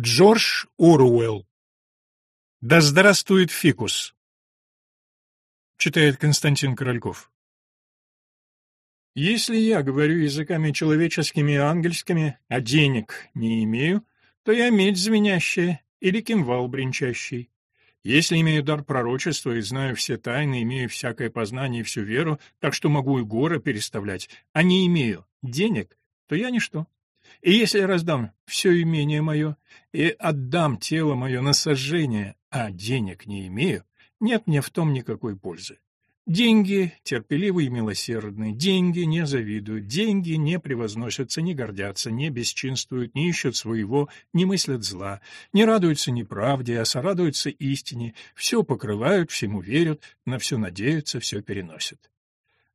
Джордж Оруэлл. Да здравствует фикус. Читает Константин Корольков. Если я говорю языками человеческими и ангельскими, а денег не имею, то я медь звенящая или кимвал бренчащий. Если имею дар пророчества и знаю все тайны, имею всякое познание и всю веру, так что могу и горы переставлять, а не имею денег, то я ничто. И если я раздам все имение мое и отдам тело мое на сожжение, а денег не имею, нет мне в том никакой пользы. Деньги терпеливы и милосердны, деньги не завидуют, деньги не превозносятся, не гордятся, не бесчинствуют, не ищут своего, не мыслят зла, не радуются неправде, а сорадуются истине, все покрывают, всему верят, на все надеются, все переносят.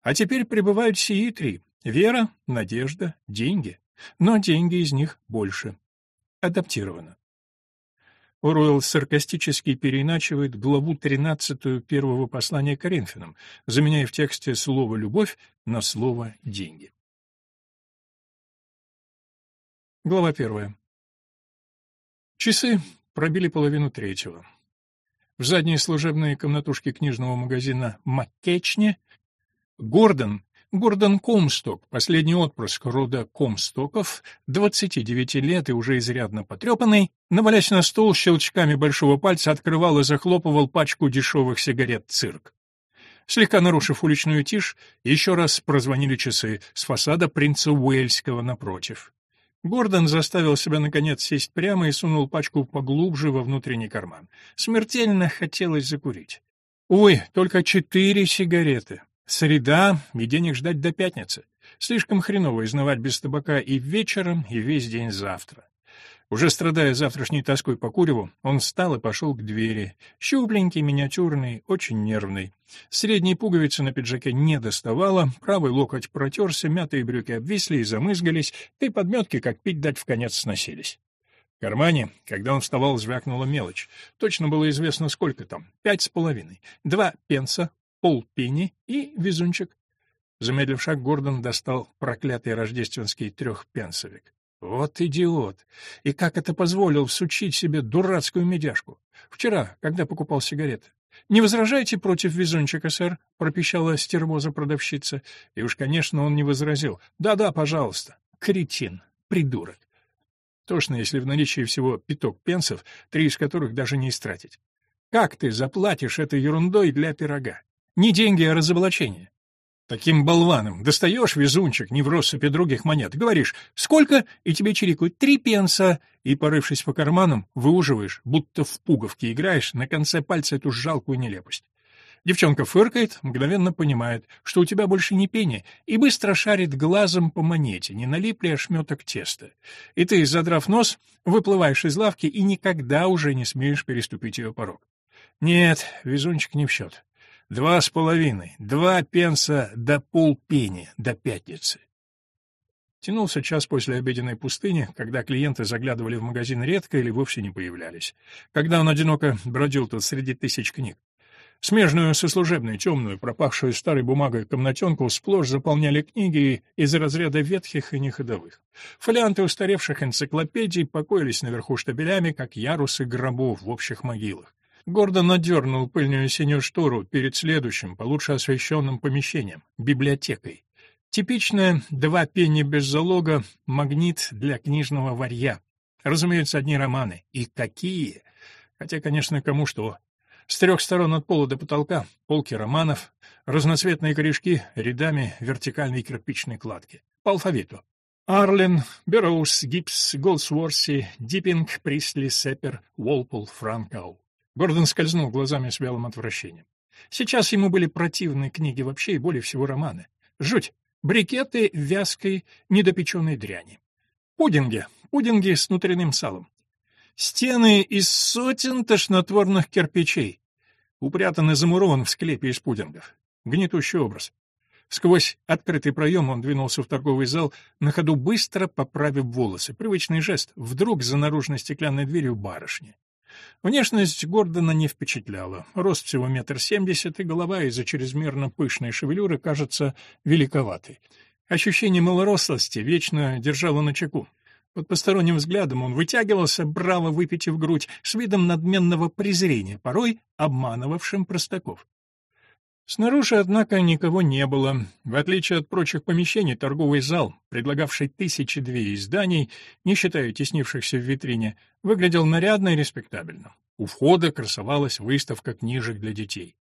А теперь пребывают сии три — вера, надежда, деньги. Но деньги из них больше. Адаптировано. Оруэлл саркастически переиначивает главу 13 первого послания Коринфянам, заменяя в тексте слово «любовь» на слово «деньги». Глава первая. Часы пробили половину третьего. В задней служебной комнатушке книжного магазина «Маккечни» Гордон Гордон Комсток, последний отпрыск рода Комстоков, 29 лет и уже изрядно потрепанный, навалясь на стол, щелчками большого пальца открывал и захлопывал пачку дешевых сигарет «Цирк». Слегка нарушив уличную тишь, еще раз прозвонили часы с фасада принца Уэльского напротив. Гордон заставил себя, наконец, сесть прямо и сунул пачку поглубже во внутренний карман. Смертельно хотелось закурить. Увы, только четыре сигареты. Среда, и денег ждать до пятницы. Слишком хреново изнывать без табака и вечером, и весь день завтра. Уже страдая завтрашней тоской по куреву, он встал и пошел к двери. Щупленький, миниатюрный, очень нервный. Средней пуговицы на пиджаке не доставало, правый локоть протерся, мятые брюки обвисли и замызгались, и подметки, как пить дать, в конец сносились. В кармане, когда он вставал, звякнула мелочь. Точно было известно, сколько там. Пять с половиной. Два пенса, полпенни и везунчик. Замедлив шаг, Гордон достал проклятый рождественский трехпенсовик. Вот идиот! И как это позволил всучить себе дурацкую медяшку? Вчера, когда покупал сигареты. «Не возражайте против везунчика, сэр», — пропищала стервоза продавщица. И уж, конечно, он не возразил. «Да-да, пожалуйста». Кретин, придурок. Тошно, если в наличии всего пяток пенсов, три из которых даже не истратить. Как ты заплатишь этой ерундой для пирога? Не деньги, а разоблачение. Таким болваном достаешь везунчик, не в россыпи других монет, говоришь «Сколько?» и тебе чирикают «Три пенса», и, порывшись по карманам, выуживаешь, будто в пуговки играешь, на конце пальца эту жалкую нелепость. Девчонка фыркает, мгновенно понимает, что у тебя больше не пени, и быстро шарит глазом по монете, не налип ли ошметок теста. И ты, задрав нос, выплываешь из лавки и никогда уже не смеешь переступить ее порог. Нет, везунчик не в счет. Два с половиной, два пенса до полпени, до пятницы. Тянулся час после обеденной пустыни, когда клиенты заглядывали в магазин редко или вовсе не появлялись. Когда он одиноко бродил тут среди тысяч книг. Смежную со служебной, темную, пропахшую старой бумагой комнатенку сплошь заполняли книги из разряда ветхих и неходовых. Фолианты устаревших энциклопедий покоились наверху штабелями, как ярусы гробов в общих могилах. Гордон надернул пыльную синюю штору перед следующим, получше освещенным помещением — библиотекой. Типичное «два пенни без залога» — магнит для книжного варья. Разумеется, одни романы. И какие! Хотя, конечно, кому что. С трех сторон от пола до потолка — полки романов, разноцветные корешки рядами вертикальной кирпичной кладки. По алфавиту. Арлен, Берроуз, Гибс, Голдсворси, Диппинг, Присли, Сеппер, Уолпол, Франкау. Гордон скользнул глазами с вялым отвращением. Сейчас ему были противны книги вообще и более всего романы. Жуть. Брикеты вязкой, недопеченной дряни. Пудинги. Пудинги с внутренним салом. Стены из сотен тошнотворных кирпичей. Упрятан и замурован в склепе из пудингов. Гнетущий образ. Сквозь открытый проем он двинулся в торговый зал, на ходу быстро поправив волосы. Привычный жест. Вдруг за наружной стеклянной дверью барышни. Внешность Гордона не впечатляла. Рост всего метр семьдесят, и голова из-за чрезмерно пышной шевелюры кажется великоватой. Ощущение малорослости вечно держало на чеку. Под посторонним взглядом он вытягивался, браво выпитив грудь, с видом надменного презрения, порой обманывавшим простаков. Снаружи, однако, никого не было. В отличие от прочих помещений, торговый зал, предлагавший тысячи две изданий, не считая теснившихся в витрине, выглядел нарядно и респектабельно. У входа красовалась выставка книжек для детей.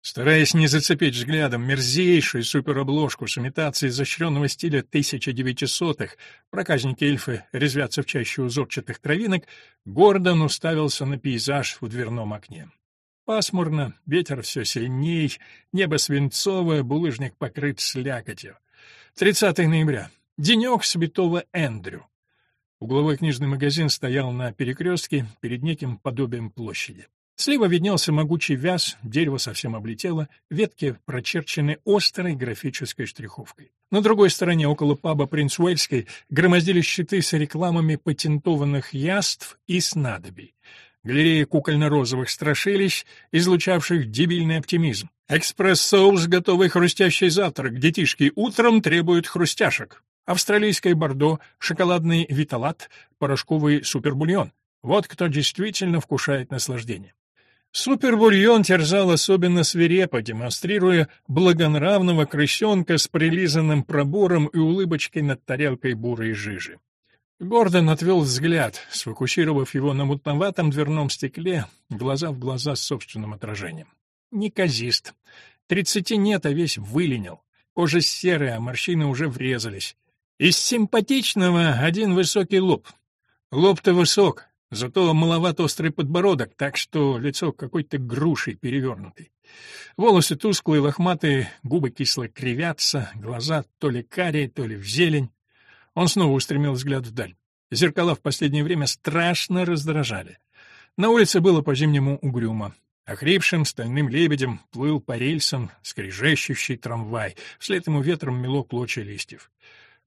Стараясь не зацепить взглядом мерзейшую суперобложку с имитацией изощренного стиля 1900-х, проказники-эльфы резвятся в чаще узорчатых травинок, Гордон уставился на пейзаж в дверном окне. Пасмурно, ветер все сильней, небо свинцовое, булыжник покрыт слякотью. 30 ноября. Денек святого Эндрю. Угловой книжный магазин стоял на перекрестке перед неким подобием площади. Слева виднелся могучий вяз, дерево совсем облетело, ветки прочерчены острой графической штриховкой. На другой стороне, около паба «Принц Уэльской», громоздились щиты с рекламами патентованных яств и снадобий галерея кукольно-розовых страшилищ, излучавших дебильный оптимизм. Экспресс-соус, готовый хрустящий завтрак, детишки утром требуют хрустяшек. Австралийское бордо, шоколадный виталат, порошковый супербульон. Вот кто действительно вкушает наслаждение. Супербульон терзал особенно свирепо, демонстрируя благонравного крысенка с прилизанным пробором и улыбочкой над тарелкой бурой жижи. Гордон отвел взгляд, сфокусировав его на мутноватом дверном стекле, глаза в глаза с собственным отражением. Неказист. Тридцати нет, а весь выленил. Кожа серая, а морщины уже врезались. Из симпатичного один высокий лоб. Лоб-то высок, зато маловат острый подбородок, так что лицо какой-то грушей перевернутый. Волосы тусклые, лохматые, губы кисло кривятся, глаза то ли карие, то ли в зелень. Он снова устремил взгляд вдаль. Зеркала в последнее время страшно раздражали. На улице было по-зимнему угрюмо. Охрипшим стальным лебедем плыл по рельсам скрежещущий трамвай, вслед ему ветром мело клочья листьев.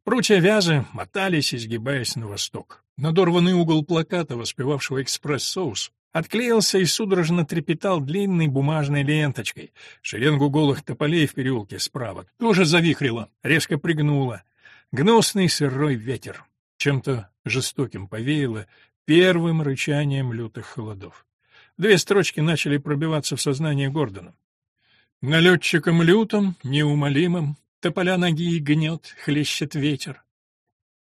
Прутья вязы мотались, изгибаясь на восток. Надорванный угол плаката, воспевавшего экспресс-соус, отклеился и судорожно трепетал длинной бумажной ленточкой. Шеренгу голых тополей в переулке справа тоже завихрило, резко пригнуло. Гнусный сырой ветер. Чем-то жестоким повеяло первым рычанием лютых холодов. Две строчки начали пробиваться в сознание Гордона. Налетчиком лютым, неумолимым, тополя ноги гнет, хлещет ветер.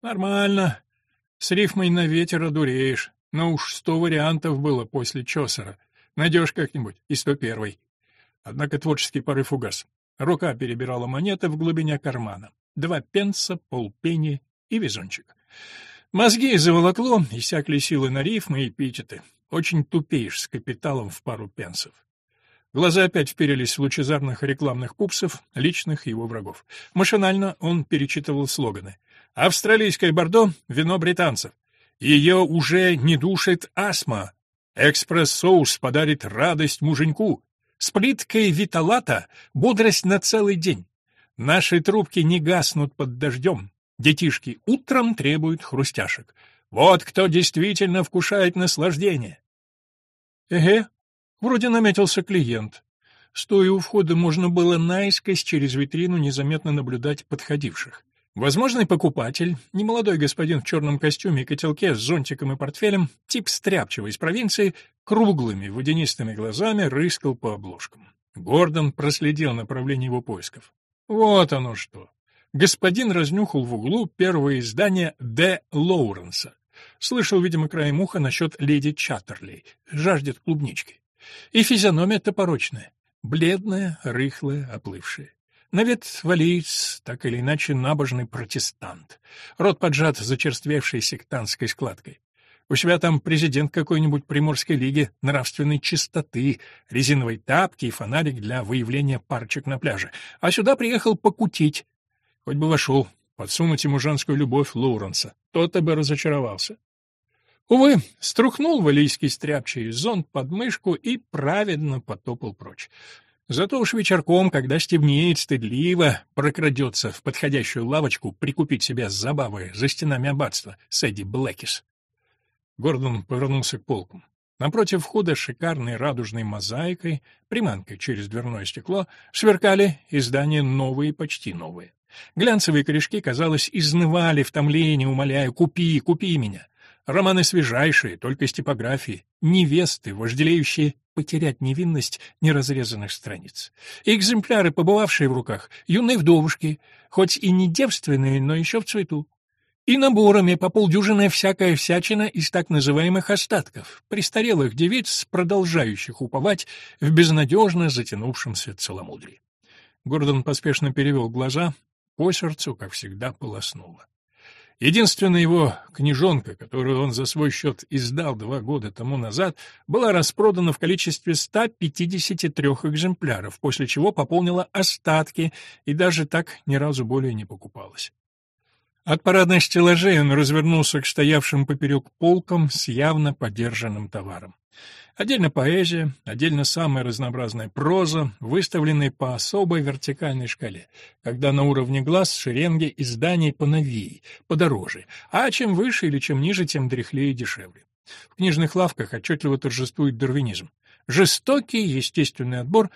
Нормально. С рифмой на ветер одуреешь. Но уж сто вариантов было после Чосера. Найдешь как-нибудь и сто первый. Однако творческий порыв угас. Рука перебирала монеты в глубине кармана два пенса, полпенни и везунчик. Мозги заволокло, иссякли силы на рифмы и эпитеты. Очень тупеешь с капиталом в пару пенсов. Глаза опять вперились в лучезарных рекламных пупсов, личных его врагов. Машинально он перечитывал слоганы. «Австралийское бордо — вино британцев. Ее уже не душит астма. Экспресс-соус подарит радость муженьку. С плиткой виталата — бодрость на целый день. Наши трубки не гаснут под дождем. Детишки утром требуют хрустяшек. Вот кто действительно вкушает наслаждение. Эге, вроде наметился клиент. Стоя у входа, можно было наискось через витрину незаметно наблюдать подходивших. Возможный покупатель, немолодой господин в черном костюме и котелке с зонтиком и портфелем, тип стряпчивый из провинции, круглыми водянистыми глазами рыскал по обложкам. Гордон проследил направление его поисков. Вот оно что. Господин разнюхал в углу первое издание Д. Лоуренса. Слышал, видимо, краем уха насчет леди Чаттерли. Жаждет клубнички. И физиономия топорочная. Бледная, рыхлая, оплывшая. На вид валиец, так или иначе набожный протестант. Рот поджат зачерствевшей сектантской складкой. У себя там президент какой-нибудь Приморской лиги нравственной чистоты, резиновые тапки и фонарик для выявления парочек на пляже. А сюда приехал покутить. Хоть бы вошел, подсунуть ему женскую любовь Лоуренса. Тот-то бы разочаровался. Увы, струхнул валийский стряпчий зонт под мышку и праведно потопал прочь. Зато уж вечерком, когда стемнеет стыдливо, прокрадется в подходящую лавочку прикупить себе забавы за стенами аббатства Сэдди Блэкис. Гордон повернулся к полку. Напротив входа шикарной радужной мозаикой, приманкой через дверное стекло, сверкали издания новые почти новые. Глянцевые корешки, казалось, изнывали в томлении, умоляя «Купи, купи меня!». Романы свежайшие, только из типографии, невесты, вожделеющие потерять невинность неразрезанных страниц. И экземпляры, побывавшие в руках, юные вдовушки, хоть и не девственные, но еще в цвету. И наборами по полдюжины всякая всячина из так называемых остатков, престарелых девиц, продолжающих уповать в безнадежно затянувшемся целомудрии. Гордон поспешно перевел глаза, по сердцу, как всегда, полоснуло. Единственная его книжонка, которую он за свой счет издал два года тому назад, была распродана в количестве 153 экземпляров, после чего пополнила остатки и даже так ни разу более не покупалась. От парадных стеллажей он развернулся к стоявшим поперек полкам с явно подержанным товаром. Отдельно поэзия, отдельно самая разнообразная проза, выставленные по особой вертикальной шкале, когда на уровне глаз шеренги изданий поновей, подороже, а чем выше или чем ниже, тем дряхлее и дешевле. В книжных лавках отчетливо торжествует дарвинизм. Жестокий естественный отбор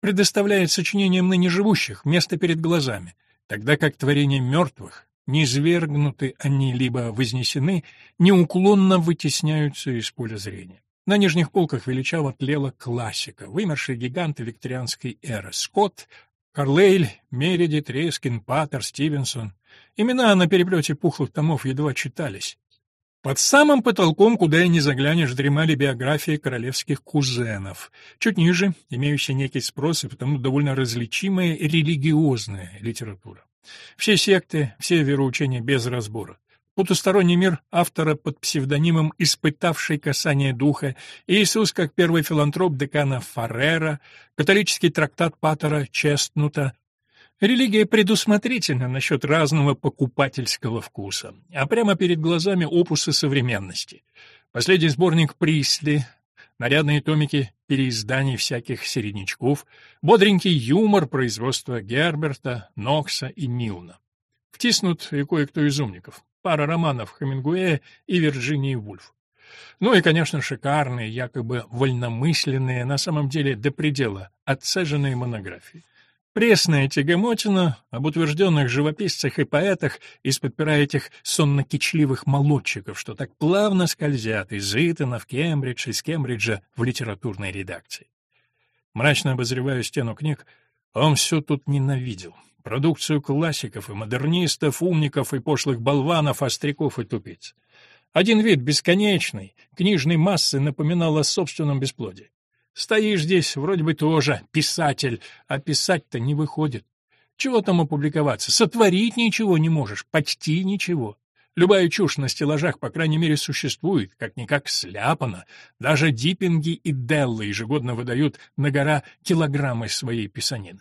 предоставляет сочинениям ныне живущих место перед глазами, тогда как творения мертвых, низвергнуты они либо вознесены, неуклонно вытесняются из поля зрения. На нижних полках величаво тлела классика, вымершие гиганты викторианской эры. Скотт, Карлейль, Мередит, Рескин, Паттер, Стивенсон. Имена на переплете пухлых томов едва читались. Под самым потолком, куда и не заглянешь, дремали биографии королевских кузенов. Чуть ниже, имеющая некий спрос и потому довольно различимая религиозная литература. Все секты, все вероучения без разбора. Потусторонний мир автора под псевдонимом «Испытавший касание духа», Иисус как первый филантроп декана Фаррера, католический трактат Паттера Честнута. Религия предусмотрительна насчет разного покупательского вкуса, а прямо перед глазами опусы современности. Последний сборник Присли, нарядные томики переизданий всяких середнячков, бодренький юмор производства Герберта, Нокса и Милна. Втиснут и кое-кто из умников пара романов Хемингуэя и Вирджинии Вульф. Ну и, конечно, шикарные, якобы вольномысленные, на самом деле до предела, отцеженные монографии. Пресная тягомотина об утвержденных живописцах и поэтах из-под пера этих сонно-кичливых молодчиков, что так плавно скользят из Итона в Кембридж, из Кембриджа в литературной редакции. Мрачно обозревая стену книг, он все тут ненавидел. Продукцию классиков и модернистов, умников и пошлых болванов, остряков и тупиц. Один вид бесконечной, книжной массы напоминал о собственном бесплодии. Стоишь здесь, вроде бы тоже писатель, а писать-то не выходит. Чего там опубликоваться? Сотворить ничего не можешь, почти ничего. Любая чушь на стеллажах, по крайней мере, существует, как-никак сляпана. Даже Диппинги и Деллы ежегодно выдают на гора килограммы своей писанины.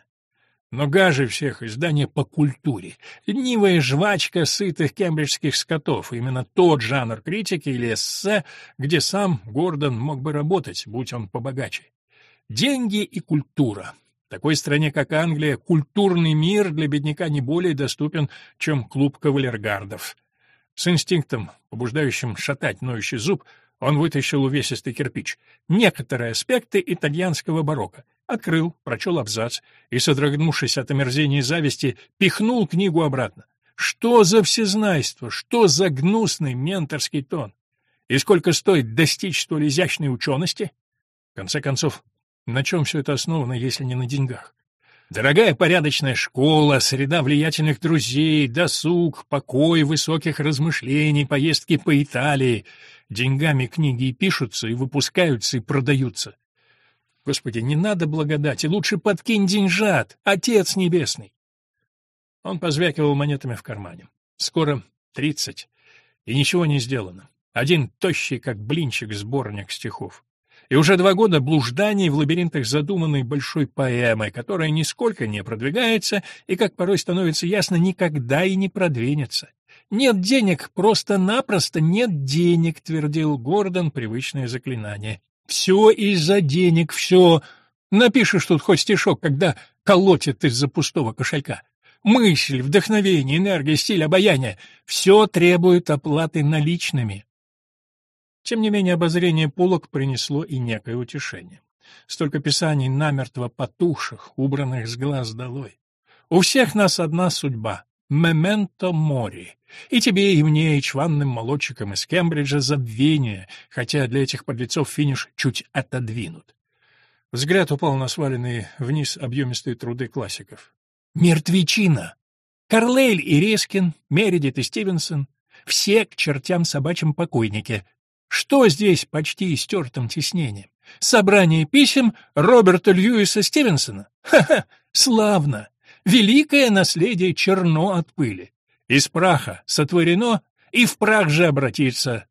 Но гаже всех издания по культуре. Ленивая жвачка сытых кембриджских скотов. Именно тот жанр критики или эссе, где сам Гордон мог бы работать, будь он побогаче. Деньги и культура. В такой стране, как Англия, культурный мир для бедняка не более доступен, чем клуб кавалергардов. С инстинктом, побуждающим шатать ноющий зуб, он вытащил увесистый кирпич. Некоторые аспекты итальянского барокко. Открыл, прочел абзац и, содрогнувшись от омерзения и зависти, пихнул книгу обратно. Что за всезнайство, что за гнусный менторский тон? И сколько стоит достичь столь изящной учености? В конце концов, на чем все это основано, если не на деньгах? Дорогая порядочная школа, среда влиятельных друзей, досуг, покой высоких размышлений, поездки по Италии. Деньгами книги и пишутся, и выпускаются, и продаются. Господи, не надо благодати, лучше подкинь деньжат, Отец Небесный. Он позвякивал монетами в кармане. Скоро тридцать, и ничего не сделано. Один тощий, как блинчик, сборник стихов. И уже два года блужданий в лабиринтах задуманной большой поэмы, которая нисколько не продвигается и, как порой становится ясно, никогда и не продвинется. «Нет денег, просто-напросто нет денег», — твердил Гордон привычное заклинание. Все из-за денег, все. Напишешь тут хоть стишок, когда колотит из-за пустого кошелька. Мысль, вдохновение, энергия, стиль, обаяние — все требует оплаты наличными. Тем не менее, обозрение полок принесло и некое утешение. Столько писаний намертво потухших, убранных с глаз долой. У всех нас одна судьба — мементо мори. И тебе, и мне, и чванным молодчикам из Кембриджа забвение, хотя для этих подлецов финиш чуть отодвинут. Взгляд упал на сваленные вниз объемистые труды классиков. Мертвечина! Карлейль и Рескин, Мередит и Стивенсон — все к чертям собачьим покойники. Что здесь почти истертым тиснением? Собрание писем Роберта Льюиса Стивенсона? Ха-ха! Славно! Великое наследие черно от пыли. Из праха сотворено, и в прах же обратится.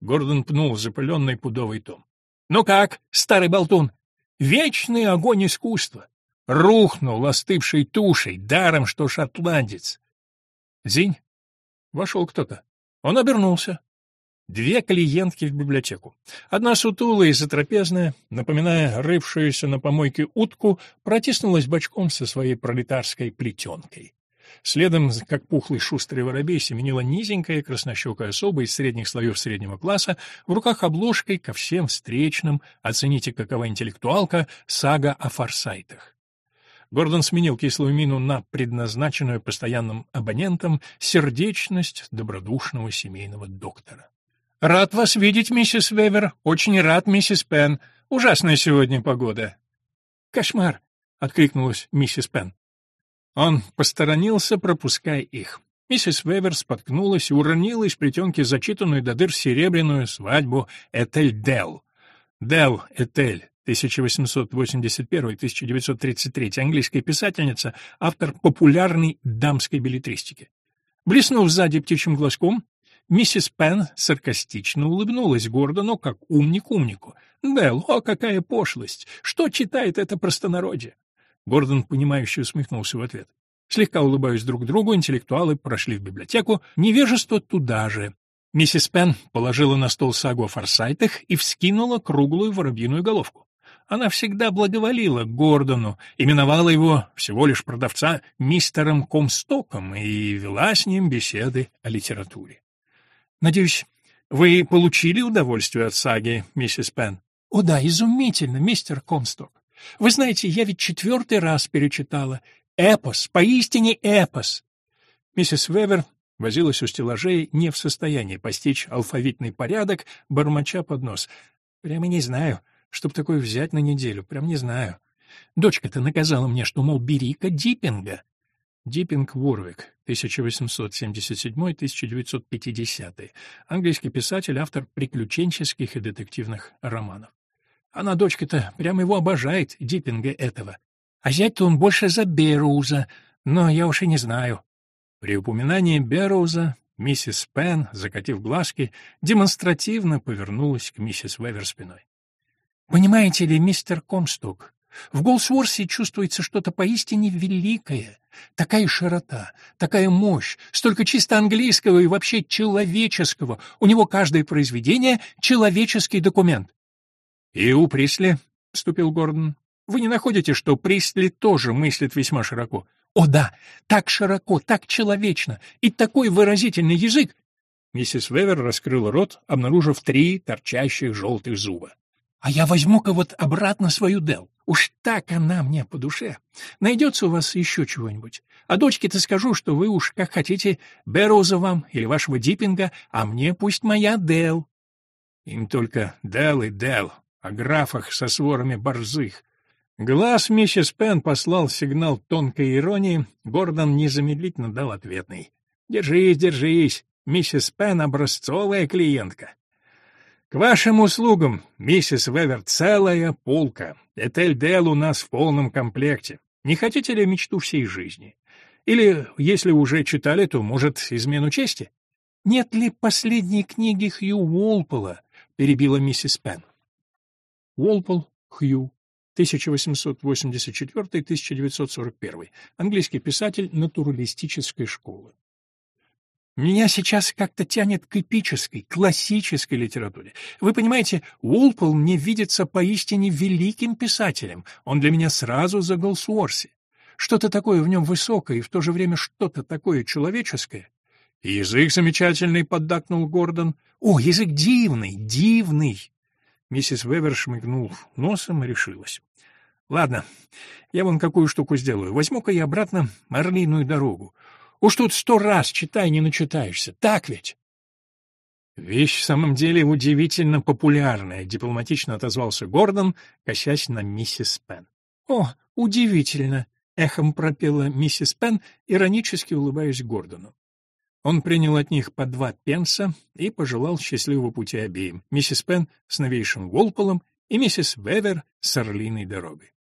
Гордон пнул запыленный пудовый том. «Ну как, старый болтун? Вечный огонь искусства. Рухнул остывшей тушей, даром, что шотландец. Зинь. Вошел кто-то. Он обернулся. Две клиентки в библиотеку. Одна сутулая и затрапезная, напоминая рывшуюся на помойке утку, протиснулась бочком со своей пролетарской плетенкой. Следом, как пухлый шустрый воробей, семенила низенькая краснощекая особа из средних слоев среднего класса, в руках обложкой ко всем встречным, оцените, какова интеллектуалка, сага о форсайтах. Гордон сменил кислую мину на предназначенную постоянным абонентам сердечность добродушного семейного доктора. «Рад вас видеть, миссис Вевер. Очень рад, миссис Пен. Ужасная сегодня погода». «Кошмар!» — откликнулась миссис Пен. Он посторонился, пропуская их. Миссис Вевер споткнулась и уронила из плетенки зачитанную до дыр серебряную свадьбу Этель Делл. Делл Этель, 1881-1933, английская писательница, автор популярной дамской билетристики. Блеснув сзади птичьим глазком, Миссис Пен саркастично улыбнулась Гордону, как умник умнику. «Делл, о, какая пошлость! Что читает это простонародье?» Гордон, понимающе усмехнулся в ответ. Слегка улыбаясь друг другу, интеллектуалы прошли в библиотеку, невежество туда же. Миссис Пен положила на стол сагу о форсайтах и вскинула круглую воробьиную головку. Она всегда благоволила Гордону, именовала его всего лишь продавца мистером Комстоком и вела с ним беседы о литературе. Надеюсь, вы получили удовольствие от саги, миссис Пен? О да, изумительно, мистер Комсток. Вы знаете, я ведь четвертый раз перечитала. Эпос, поистине эпос. Миссис Вевер возилась у стеллажей, не в состоянии постичь алфавитный порядок, бормоча под нос. Прямо не знаю, чтоб такое взять на неделю, прям не знаю. Дочка-то наказала мне, что, мол, бери-ка Диппинга. Диппинг Ворвик, 1877-1950. Английский писатель, автор приключенческих и детективных романов. Она, дочка-то, прямо его обожает, Диппинга этого. А зять-то он больше за Берроуза, но я уж и не знаю. При упоминании Берроуза миссис Пен, закатив глазки, демонстративно повернулась к миссис Вевер спиной. «Понимаете ли, мистер Комсток, в Голсворсе чувствуется что-то поистине великое. Такая широта, такая мощь, столько чисто английского и вообще человеческого. У него каждое произведение — человеческий документ. — И у Присли, — вступил Гордон, — вы не находите, что Присли тоже мыслит весьма широко? О да, так широко, так человечно, и такой выразительный язык. Миссис Вевер раскрыла рот, обнаружив три торчащих желтых зуба. А я возьму-ка вот обратно свою Дел. Уж так она мне по душе. Найдется у вас еще чего-нибудь? А дочке-то скажу, что вы уж как хотите, Берроуза вам или вашего Диппинга, а мне пусть моя Дел. Им только Дел и Дел, о графах со сворами борзых. Глаз миссис Пен послал сигнал тонкой иронии, Гордон незамедлительно дал ответный. «Держись, держись, миссис Пен — образцовая клиентка». «К вашим услугам, миссис Вевер, целая полка. Этель Дел у нас в полном комплекте. Не хотите ли мечту всей жизни? Или, если уже читали, то, может, измену чести?» «Нет ли последней книги Хью Уолпола?» — перебила миссис Пен. Уолпол, Хью, 1884-1941, английский писатель натуралистической школы. Меня сейчас как-то тянет к эпической, классической литературе. Вы понимаете, Уолпол мне видится поистине великим писателем. Он для меня сразу за Голсуорси. Что-то такое в нем высокое и в то же время что-то такое человеческое. язык замечательный, поддакнул Гордон. О, язык дивный, дивный. Миссис Вевер шмыгнул носом и решилась. Ладно, я вон какую штуку сделаю. Возьму-ка я обратно Орлиную дорогу. Уж тут сто раз читай, не начитаешься. Так ведь? Вещь в самом деле удивительно популярная, дипломатично отозвался Гордон, косясь на миссис Пен. О, удивительно, эхом пропела миссис Пен, иронически улыбаясь Гордону. Он принял от них по два пенса и пожелал счастливого пути обеим, миссис Пен с новейшим Волполом и миссис Вевер с орлиной дорогой.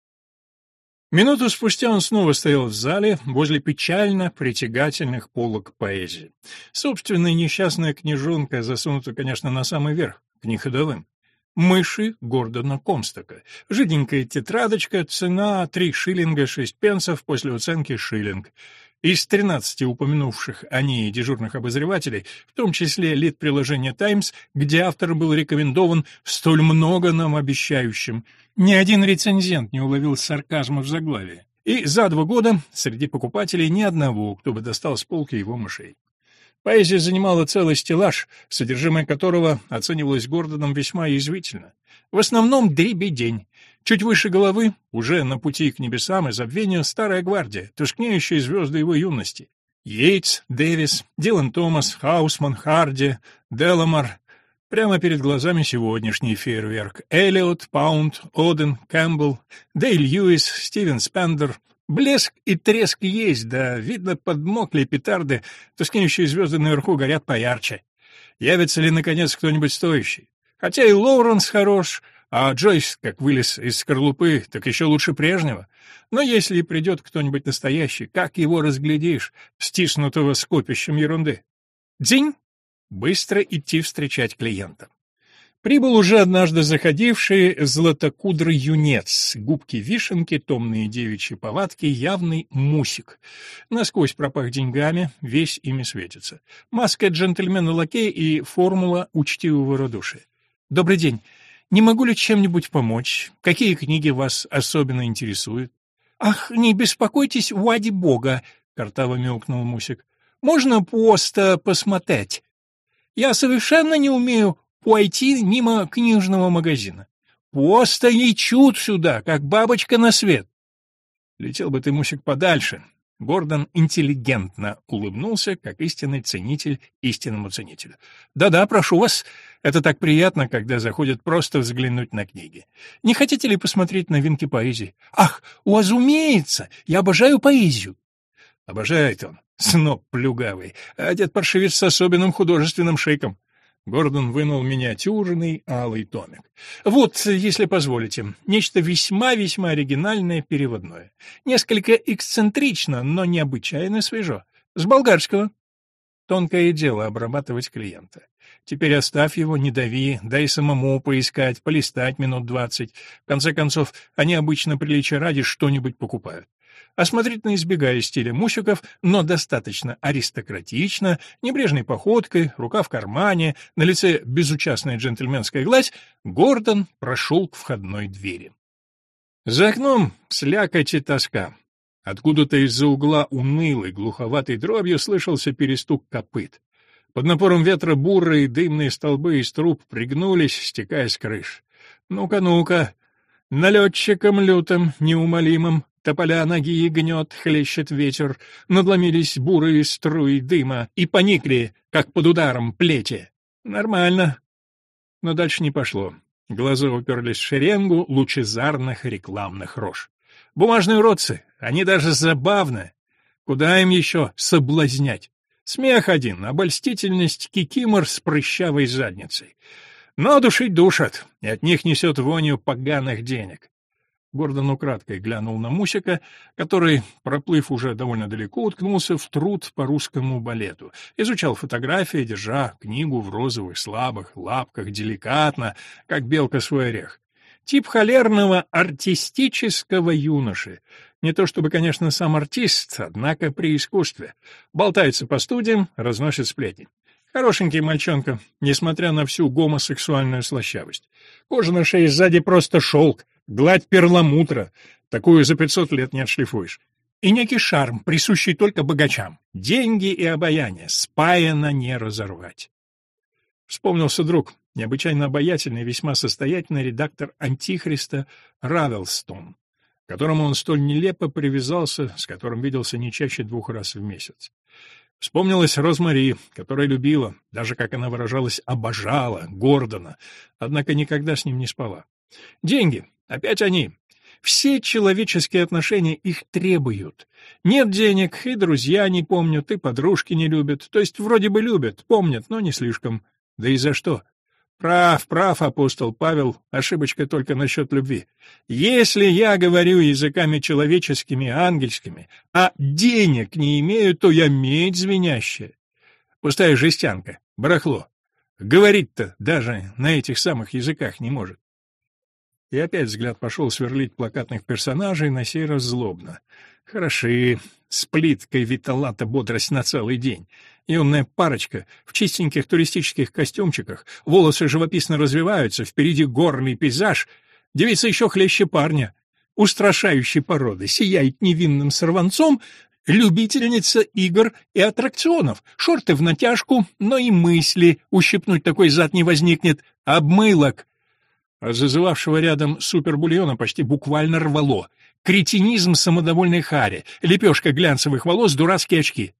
Минуту спустя он снова стоял в зале возле печально притягательных полок поэзии. Собственная несчастная книжонка засунута, конечно, на самый верх, к неходовым. «Мыши» Гордона Комстока. Жиденькая тетрадочка, цена три шиллинга шесть пенсов, после уценки шиллинг. Из 13 упомянувших о ней дежурных обозревателей, в том числе лид приложения «Таймс», где автор был рекомендован столь много нам обещающим, ни один рецензент не уловил сарказма в заглавии. И за два года среди покупателей ни одного, кто бы достал с полки его мышей. Поэзия занимала целый стеллаж, содержимое которого оценивалось Гордоном весьма язвительно. В основном дребедень, Чуть выше головы, уже на пути к небесам и забвению, старая гвардия, тускнеющие звезды его юности. Йейтс, Дэвис, Дилан Томас, Хаусман, Харди, Деламар. Прямо перед глазами сегодняшний фейерверк. Эллиот, Паунд, Оден, Кэмпбелл, Дейл Льюис, Стивен Спендер. Блеск и треск есть, да, видно, подмокли петарды, тускнеющие звезды наверху горят поярче. Явится ли, наконец, кто-нибудь стоящий? Хотя и Лоуренс хорош, а Джойс, как вылез из скорлупы, так еще лучше прежнего. Но если придет кто-нибудь настоящий, как его разглядишь, стиснутого скопищем ерунды? Дзинь! Быстро идти встречать клиента. Прибыл уже однажды заходивший златокудрый юнец, губки-вишенки, томные девичьи повадки, явный мусик. Насквозь пропах деньгами, весь ими светится. Маска джентльмена-лакея и формула учтивого радушия. «Добрый день. Не могу ли чем-нибудь помочь? Какие книги вас особенно интересуют? Ах, не беспокойтесь, вади бога, картаво мяукнул Мусик. Можно просто посмотреть. Я совершенно не умею пойти мимо книжного магазина. Просто чуд сюда, как бабочка на свет. Летел бы ты, Мусик, подальше. Гордон интеллигентно улыбнулся, как истинный ценитель истинному ценителю. «Да-да, прошу вас. Это так приятно, когда заходят просто взглянуть на книги. Не хотите ли посмотреть новинки поэзии? Ах, разумеется! Я обожаю поэзию!» «Обожает он, сноб плюгавый, дед паршивец с особенным художественным шейком. Гордон вынул миниатюрный алый томик. «Вот, если позволите, нечто весьма-весьма оригинальное переводное. Несколько эксцентрично, но необычайно свежо. С болгарского». Тонкое дело обрабатывать клиента. Теперь оставь его, не дави, дай самому поискать, полистать минут двадцать. В конце концов, они обычно приличия ради что-нибудь покупают осмотрительно избегая стиля мусиков, но достаточно аристократично, небрежной походкой, рука в кармане, на лице безучастная джентльменская гладь, Гордон прошел к входной двери. За окном слякоть и тоска. Откуда-то из-за угла унылой, глуховатой дробью слышался перестук копыт. Под напором ветра бурые дымные столбы из труб пригнулись, стекая с крыш. «Ну-ка, ну-ка!» Налетчиком лютым, неумолимым, Тополя ноги гнет, хлещет ветер, надломились бурые струи дыма и поникли, как под ударом плети. Нормально. Но дальше не пошло. Глаза уперлись в шеренгу лучезарных рекламных рож. Бумажные уродцы, они даже забавны. Куда им еще соблазнять? Смех один, обольстительность кикимор с прыщавой задницей. Но душить душат, и от них несет вонью поганых денег. Гордон украдкой глянул на Мусика, который, проплыв уже довольно далеко, уткнулся в труд по русскому балету. Изучал фотографии, держа книгу в розовых слабых лапках, деликатно, как белка свой орех. Тип холерного артистического юноши. Не то чтобы, конечно, сам артист, однако при искусстве. Болтается по студиям, разносит сплетни. Хорошенький мальчонка, несмотря на всю гомосексуальную слащавость. Кожа на шее сзади просто шелк, гладь перламутра. Такую за пятьсот лет не отшлифуешь. И некий шарм, присущий только богачам. Деньги и обаяние, спаяно не разорвать. Вспомнился друг, необычайно обаятельный, весьма состоятельный редактор «Антихриста» Равелстон. которому он столь нелепо привязался, с которым виделся не чаще двух раз в месяц. Вспомнилась Розмари, которая любила, даже, как она выражалась, обожала Гордона, однако никогда с ним не спала. Деньги, опять они. Все человеческие отношения их требуют. Нет денег, и друзья не помнят, и подружки не любят. То есть вроде бы любят, помнят, но не слишком. Да и за что? Прав, прав, апостол Павел, ошибочка только насчет любви. Если я говорю языками человеческими, ангельскими, а денег не имею, то я медь звенящая. Пустая жестянка, барахло. Говорить-то даже на этих самых языках не может. И опять взгляд пошел сверлить плакатных персонажей, на сей раз злобно. Хороши, с плиткой виталата бодрость на целый день. Юная парочка в чистеньких туристических костюмчиках, волосы живописно развиваются, впереди горный пейзаж. Девица еще хлеще парня. Устрашающей породы, сияет невинным сорванцом, любительница игр и аттракционов. Шорты в натяжку, но и мысли ущипнуть такой зад не возникнет. Обмылок. А зазывавшего рядом супербульона почти буквально рвало. Кретинизм самодовольной Хари, лепешка глянцевых волос, дурацкие очки.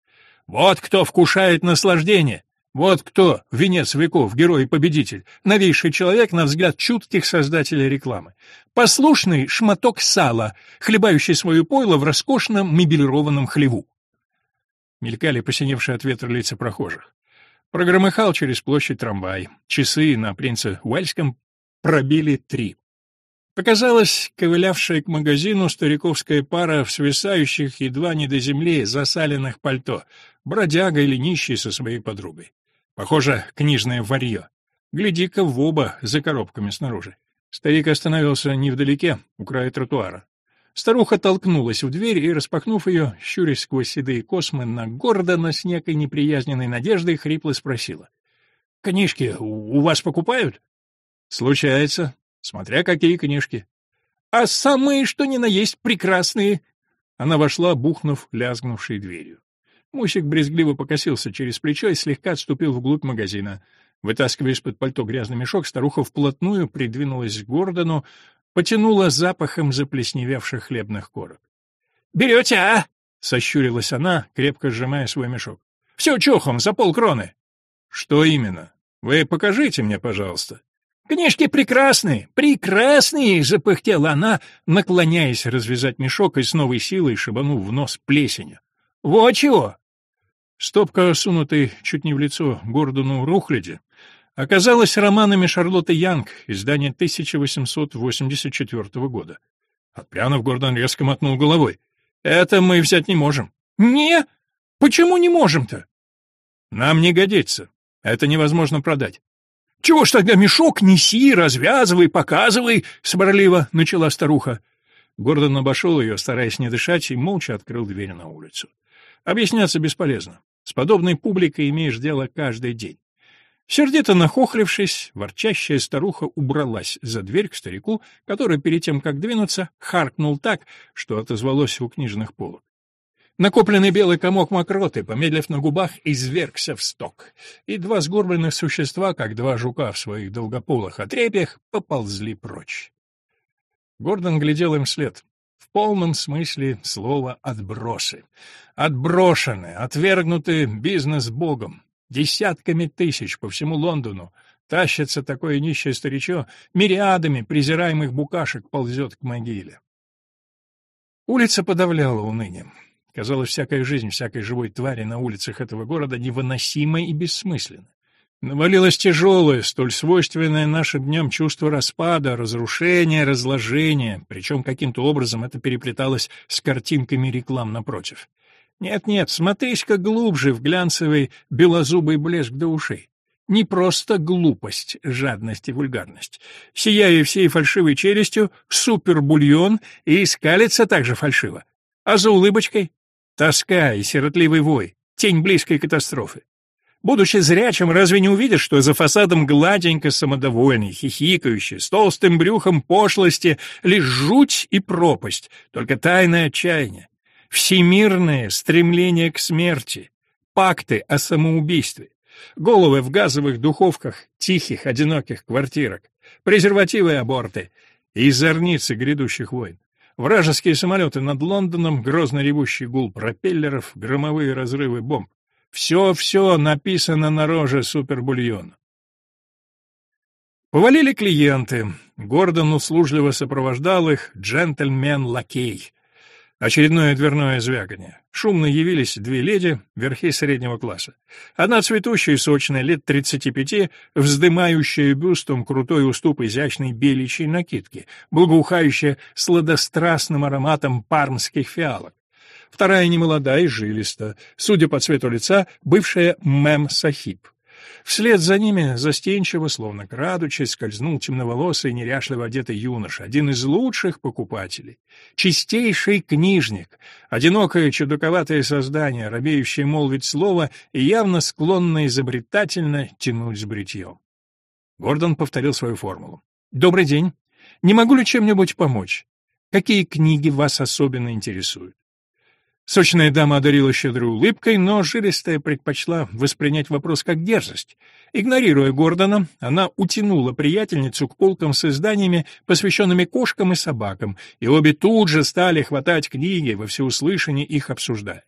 Вот кто вкушает наслаждение. Вот кто, венец веков, герой-победитель, новейший человек, на взгляд чутких создателей рекламы. Послушный шматок сала, хлебающий свою пойло в роскошном мебелированном хлеву. Мелькали посиневшие от ветра лица прохожих. Прогромыхал через площадь трамвай. Часы на принце Уэльском пробили три. Показалась ковылявшая к магазину стариковская пара в свисающих едва не до земли засаленных пальто, бродяга или нищий со своей подругой. Похоже, книжное варье. Гляди-ка в оба за коробками снаружи. Старик остановился невдалеке, у края тротуара. Старуха толкнулась в дверь и, распахнув ее, щурясь сквозь седые космы на Гордона с некой неприязненной надеждой, хрипло спросила. — Книжки у вас покупают? — Случается, Смотря какие книжки. А самые, что ни на есть, прекрасные. Она вошла, бухнув, лязгнувшей дверью. Мусик брезгливо покосился через плечо и слегка отступил вглубь магазина. Вытаскивая из-под пальто грязный мешок, старуха вплотную придвинулась к Гордону, потянула запахом заплесневевших хлебных корок. «Берете, а?» — сощурилась она, крепко сжимая свой мешок. «Все чухом, за полкроны». «Что именно? Вы покажите мне, пожалуйста». «Книжки прекрасные, прекрасные!» — запыхтела она, наклоняясь развязать мешок и с новой силой шибанув в нос плесенью. «Вот чего!» Стопка, сунутой чуть не в лицо Гордону Рухляди, оказалась романами Шарлотты Янг, издания 1884 года. Отпрянув, Гордон резко мотнул головой. «Это мы взять не можем». «Не? Почему не можем-то?» «Нам не годится. Это невозможно продать. «Чего ж тогда мешок неси, развязывай, показывай!» — сварливо начала старуха. Гордон обошел ее, стараясь не дышать, и молча открыл дверь на улицу. Объясняться бесполезно. С подобной публикой имеешь дело каждый день. Сердито нахохлившись, ворчащая старуха убралась за дверь к старику, который перед тем, как двинуться, харкнул так, что отозвалось у книжных полок. Накопленный белый комок мокроты, помедлив на губах, извергся в сток, и два сгорбленных существа, как два жука в своих долгополых отрепьях, поползли прочь. Гордон глядел им вслед. В полном смысле слова «отбросы». Отброшены, отвергнуты бизнес-богом. Десятками тысяч по всему Лондону тащится такое нищее старичо, мириадами презираемых букашек ползет к могиле. Улица подавляла унынием. Казалось, всякая жизнь всякой живой твари на улицах этого города невыносима и бессмысленна. Навалилось тяжелое, столь свойственное нашим дням чувство распада, разрушения, разложения, причем каким-то образом это переплеталось с картинками реклам напротив. Нет-нет, смотрись-ка глубже в глянцевый белозубый блеск до ушей. Не просто глупость, жадность и вульгарность. Сияя всей фальшивой челюстью, супербульон и скалится также фальшиво. А за улыбочкой Тоска и сиротливый вой, тень близкой катастрофы. Будучи зрячим, разве не увидишь, что за фасадом гладенько самодовольный, хихикающий, с толстым брюхом пошлости лишь жуть и пропасть, только тайное отчаяние, всемирное стремление к смерти, пакты о самоубийстве, головы в газовых духовках тихих, одиноких квартирок, презервативы и аборты и зорницы грядущих войн. Вражеские самолеты над Лондоном, грозно ревущий гул пропеллеров, громовые разрывы бомб. Все-все написано на роже супербульона. Повалили клиенты. Гордон услужливо сопровождал их, джентльмен-лакей. Очередное дверное звяканье. Шумно явились две леди, верхи среднего класса. Одна цветущая и сочная, лет тридцати пяти, вздымающая бюстом крутой уступ изящной беличьей накидки, благоухающая сладострастным ароматом пармских фиалок. Вторая немолодая и жилиста, судя по цвету лица, бывшая мэм Сахиб. Вслед за ними, застенчиво, словно крадучись, скользнул темноволосый, неряшливо одетый юноша, один из лучших покупателей. Чистейший книжник, одинокое чудаковатое создание, робеющее молвить слово и явно склонное изобретательно тянуть с бритьем. Гордон повторил свою формулу. «Добрый день. Не могу ли чем-нибудь помочь? Какие книги вас особенно интересуют?» Сочная дама одарила щедрой улыбкой, но жилистая предпочла воспринять вопрос как дерзость. Игнорируя Гордона, она утянула приятельницу к полкам с изданиями, посвященными кошкам и собакам, и обе тут же стали хватать книги, во всеуслышание их обсуждая.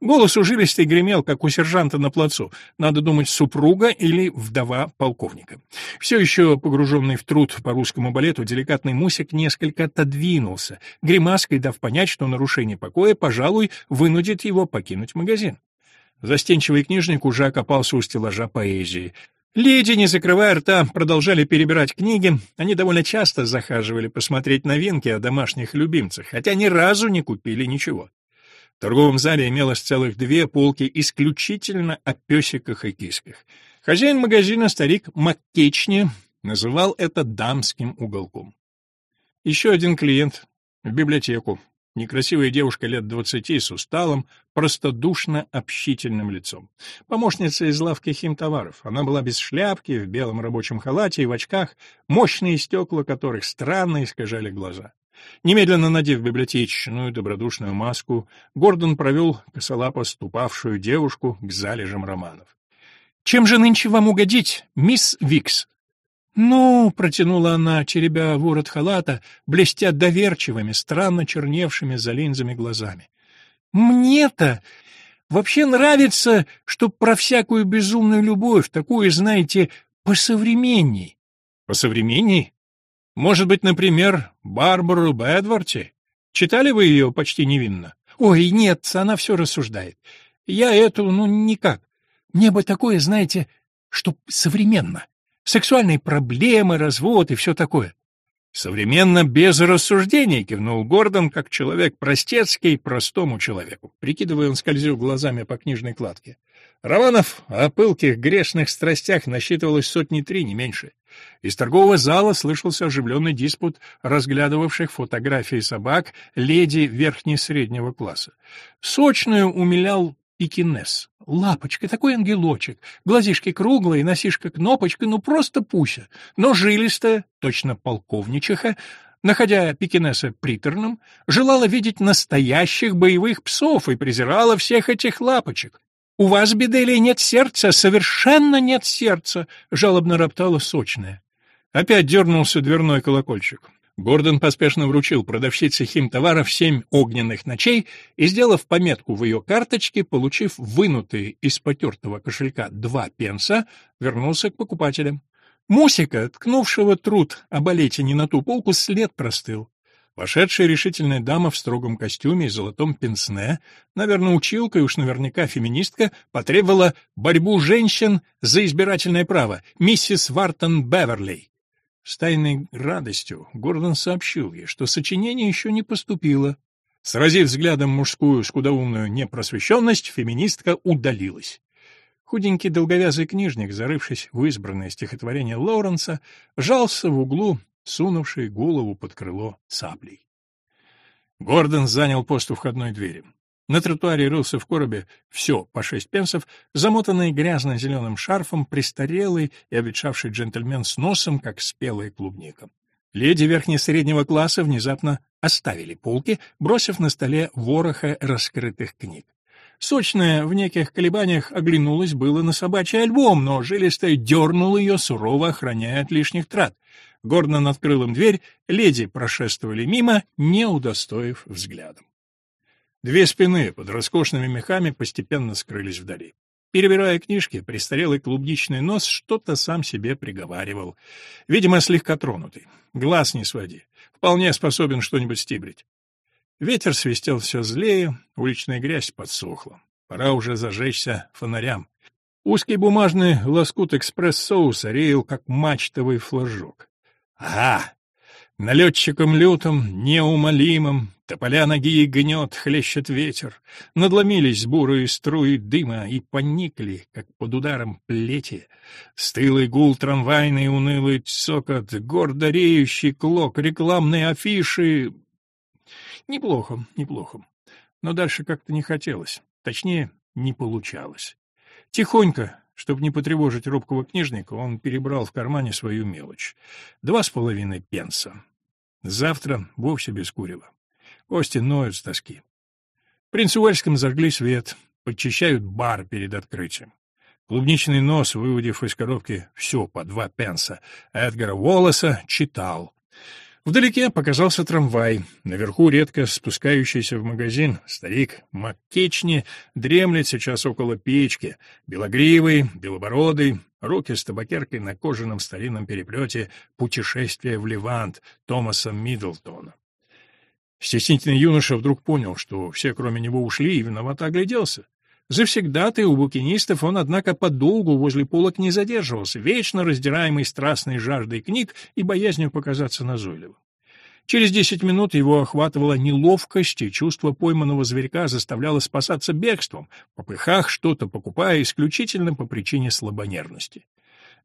Голос у жилистой гремел, как у сержанта на плацу. Надо думать, супруга или вдова полковника. Все еще погруженный в труд по русскому балету, деликатный Мусик несколько отодвинулся, гримаской дав понять, что нарушение покоя, пожалуй, вынудит его покинуть магазин. Застенчивый книжник уже окопался у стеллажа поэзии. Леди, не закрывая рта, продолжали перебирать книги. Они довольно часто захаживали посмотреть новинки о домашних любимцах, хотя ни разу не купили ничего. В торговом зале имелось целых две полки исключительно о песиках и кисках. Хозяин магазина, старик Маккечни, называл это дамским уголком. Еще один клиент в библиотеку. Некрасивая девушка лет двадцати с усталым, простодушно общительным лицом. Помощница из лавки химтоваров. Она была без шляпки, в белом рабочем халате и в очках, мощные стекла которых странно искажали глаза. Немедленно надев библиотечную добродушную маску, Гордон провел косолапо ступавшую девушку к залежам романов. «Чем же нынче вам угодить, мисс Викс?» «Ну», — протянула она, теребя ворот халата, блестя доверчивыми, странно черневшими за линзами глазами. «Мне-то вообще нравится, что про всякую безумную любовь, такую, знаете, посовременней». «Посовременней? Может быть, например, Барбару Бэдворти? Читали вы ее почти невинно? Ой, нет, она все рассуждает. Я эту, ну, никак. Мне бы такое, знаете, что современно. Сексуальные проблемы, развод и все такое. «Современно без рассуждений», — кивнул Гордон, как человек простецкий простому человеку. Прикидывая, он скользил глазами по книжной кладке. Романов о пылких грешных страстях насчитывалось сотни три, не меньше. Из торгового зала слышался оживленный диспут разглядывавших фотографии собак леди верхне-среднего класса. Сочную умилял пекинес. Лапочка, такой ангелочек, глазишки круглые, носишка кнопочка, ну просто пуся, но жилистая, точно полковничиха, находя пекинеса приторным, желала видеть настоящих боевых псов и презирала всех этих лапочек. «У вас, Беделия, нет сердца, совершенно нет сердца!» — жалобно роптала сочная. Опять дернулся дверной колокольчик. Гордон поспешно вручил продавщице химтоваров семь огненных ночей и, сделав пометку в ее карточке, получив вынутые из потертого кошелька два пенса, вернулся к покупателям. Мусика, ткнувшего труд о балете не на ту полку, след простыл. Вошедшая решительная дама в строгом костюме и золотом пенсне, наверное, училка и уж наверняка феминистка, потребовала борьбу женщин за избирательное право, миссис Вартон Беверли. С тайной радостью Гордон сообщил ей, что сочинение еще не поступило. Сразив взглядом мужскую скудоумную непросвещенность, феминистка удалилась. Худенький долговязый книжник, зарывшись в избранное стихотворение Лоуренса, жался в углу сунувший голову под крыло саблей. Гордон занял пост у входной двери. На тротуаре рылся в коробе все по шесть пенсов, замотанный грязно-зеленым шарфом, престарелый и обветшавший джентльмен с носом, как спелая клубника. Леди верхне-среднего класса внезапно оставили полки, бросив на столе вороха раскрытых книг. Сочная в неких колебаниях оглянулась было на собачий альбом, но жилистая дернула ее, сурово охраняя от лишних трат. Гордон открыл им дверь, леди прошествовали мимо, не удостоив взглядом. Две спины под роскошными мехами постепенно скрылись вдали. Перебирая книжки, престарелый клубничный нос что-то сам себе приговаривал. Видимо, слегка тронутый. Глаз не своди. Вполне способен что-нибудь стибрить. Ветер свистел все злее, уличная грязь подсохла. Пора уже зажечься фонарям. Узкий бумажный лоскут экспресс-соуса реял, как мачтовый флажок. Ага! Налетчиком лютым, неумолимым, тополя ноги и гнет, хлещет ветер. Надломились бурые струи дыма и поникли, как под ударом плети. Стылый гул трамвайный, унылый цокот, гордо реющий клок, рекламные афиши. Неплохо, неплохо. Но дальше как-то не хотелось. Точнее, не получалось. Тихонько, чтобы не потревожить робкого книжника, он перебрал в кармане свою мелочь. Два с половиной пенса. Завтра вовсе без курева. Кости ноют с тоски. В Принцуэльском зажгли свет, подчищают бар перед открытием. Клубничный нос, выводив из коробки все по два пенса, Эдгара Уоллеса читал. Вдалеке показался трамвай. Наверху, редко спускающийся в магазин, старик Маккечни дремлет сейчас около печки. Белогривый, белобородый, руки с табакеркой на кожаном старинном переплете «Путешествие в Левант» Томаса Миддлтона. Стеснительный юноша вдруг понял, что все, кроме него, ушли, и виновато огляделся. Завсегда-то у букинистов он, однако, подолгу возле полок не задерживался, вечно раздираемый страстной жаждой книг и боязнью показаться назойливым. Через десять минут его охватывала неловкость, и чувство пойманного зверька заставляло спасаться бегством, по пыхах что-то покупая исключительно по причине слабонервности.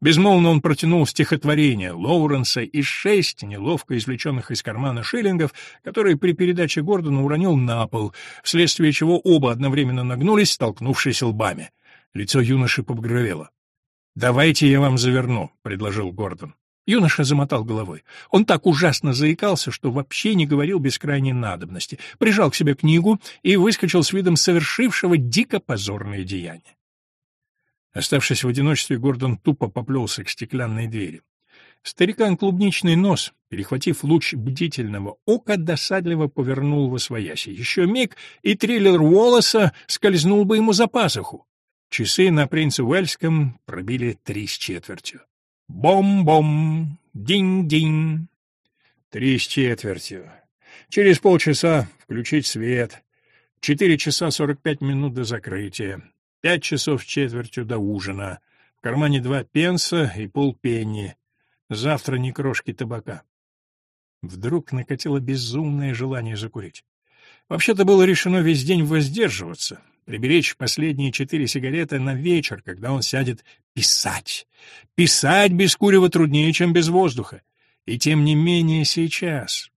Безмолвно он протянул стихотворение Лоуренса и шесть неловко извлеченных из кармана шиллингов, которые при передаче Гордона уронил на пол, вследствие чего оба одновременно нагнулись, столкнувшись лбами. Лицо юноши побагровело. «Давайте я вам заверну», — предложил Гордон. Юноша замотал головой. Он так ужасно заикался, что вообще не говорил без крайней надобности, прижал к себе книгу и выскочил с видом совершившего дико позорное деяние. Оставшись в одиночестве, Гордон тупо поплелся к стеклянной двери. Старикан клубничный нос, перехватив луч бдительного ока, досадливо повернул во свояси. Еще миг, и триллер Уоллеса скользнул бы ему за пазуху. Часы на принце Уэльском пробили три с четвертью. Бом-бом, динь-динь. Три с четвертью. Через полчаса включить свет. Четыре часа сорок пять минут до закрытия. Пять часов с четвертью до ужина. В кармане два пенса и полпенни. Завтра ни крошки табака. Вдруг накатило безумное желание закурить. Вообще-то было решено весь день воздерживаться, приберечь последние четыре сигареты на вечер, когда он сядет писать. Писать без курева труднее, чем без воздуха. И тем не менее сейчас.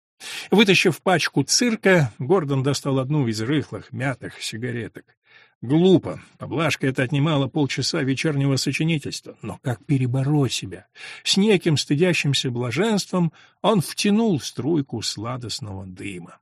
Вытащив пачку цирка, Гордон достал одну из рыхлых, мятых сигареток. Глупо. Поблажка это отнимала полчаса вечернего сочинительства. Но как перебороть себя? С неким стыдящимся блаженством он втянул струйку сладостного дыма.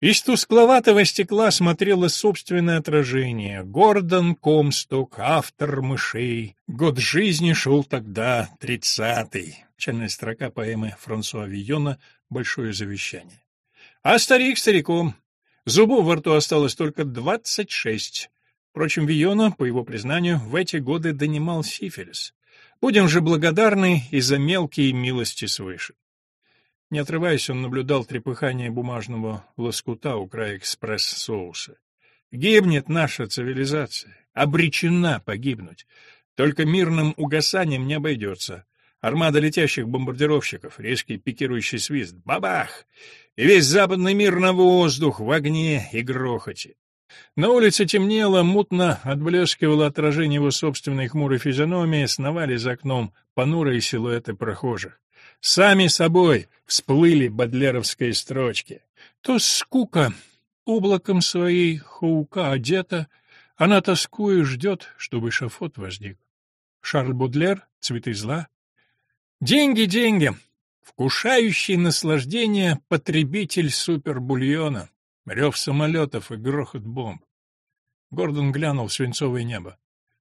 Из тускловатого стекла смотрело собственное отражение. Гордон Комсток, автор «Мышей». Год жизни шел тогда, тридцатый. Начальная строка поэмы Франсуа Вийона «Большое завещание». А старик стариком, Зубов во рту осталось только двадцать шесть. Впрочем, Виона, по его признанию, в эти годы донимал сифилис. Будем же благодарны и за мелкие милости свыше. Не отрываясь, он наблюдал трепыхание бумажного лоскута у края экспресс-соуса. Гибнет наша цивилизация, обречена погибнуть. Только мирным угасанием не обойдется. Армада летящих бомбардировщиков, резкий пикирующий свист. Бабах! И весь западный мир на воздух, в огне и грохоте. На улице темнело, мутно отблескивало отражение его собственной хмурой физиономии, сновали за окном понурые силуэты прохожих. Сами собой всплыли бодлеровские строчки. То скука облаком своей хаука одета, она тоскуя ждет, чтобы шафот возник. Шарль Бодлер «Цветы зла», Деньги, деньги. Вкушающий наслаждение потребитель супербульона. Рев самолетов и грохот бомб. Гордон глянул в свинцовое небо.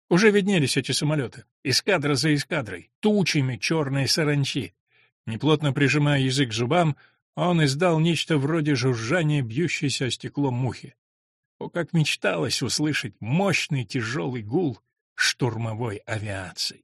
Уже виднелись эти самолеты. Эскадра за эскадрой, тучами черные саранчи. Неплотно прижимая язык к зубам, он издал нечто вроде жужжания бьющейся о стекло мухи. О, как мечталось услышать мощный тяжелый гул штурмовой авиации!